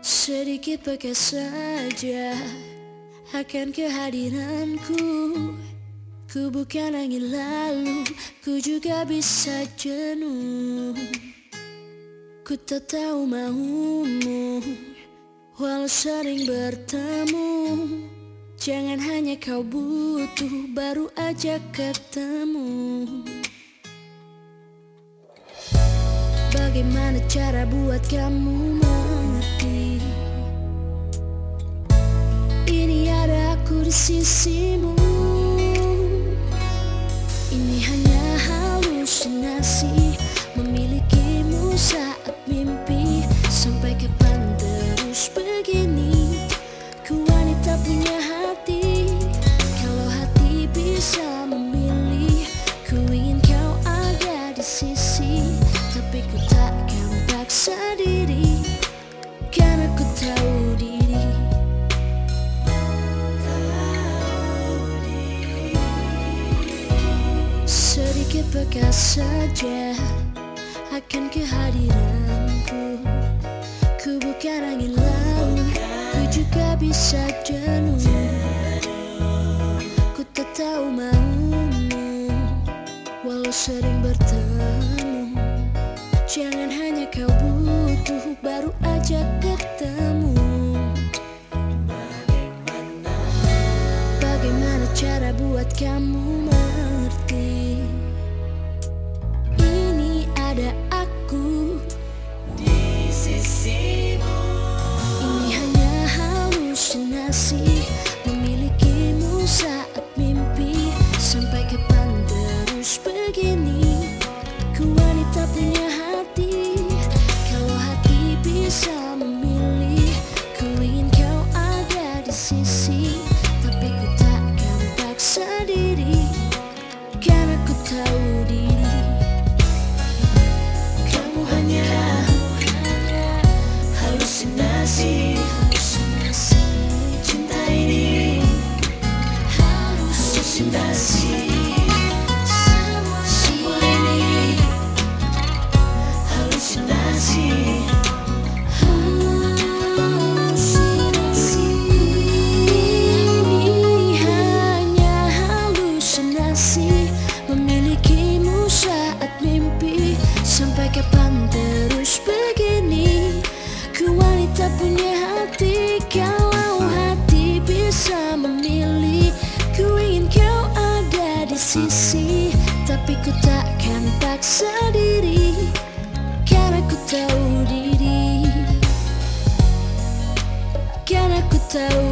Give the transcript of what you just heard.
Sedikit bekas saja akan kehadiranku Ku bukan angin lalu, ku juga bisa jenuh. Ku tak tahu maumu, walau sering bertemu. Jangan hanya kau butuh, baru aja ketemu Bagaimana cara buat kamu mengerti? Ini ada aku di sisimu. Ini hanya halusinasi. Memilikimu saat mimpi. Sampai kapan terus begini? Ku wanita punya Sedikit bekas saja. Akan kehadiranku. Ku bukan angin lalu, ku juga bisa jenuh. Ku tak tahu maumu, walau sering bertemu. Jangan hanya kau butuh, baru aja ketemu. Bagaimana cara buat kamu mengerti ada aku di sisimu. Ini hanya halusinasi. Memilikimu saat mimpi. Sampai kapan terus begini? Ku wanita punya hati. Kalau hati bisa memilih Ku ingin kau ada di sisi. Tapi ku takkan paksa diri sisi Tapi ku takkan paksa diri. Karena ku tahu diri. Karena ku tahu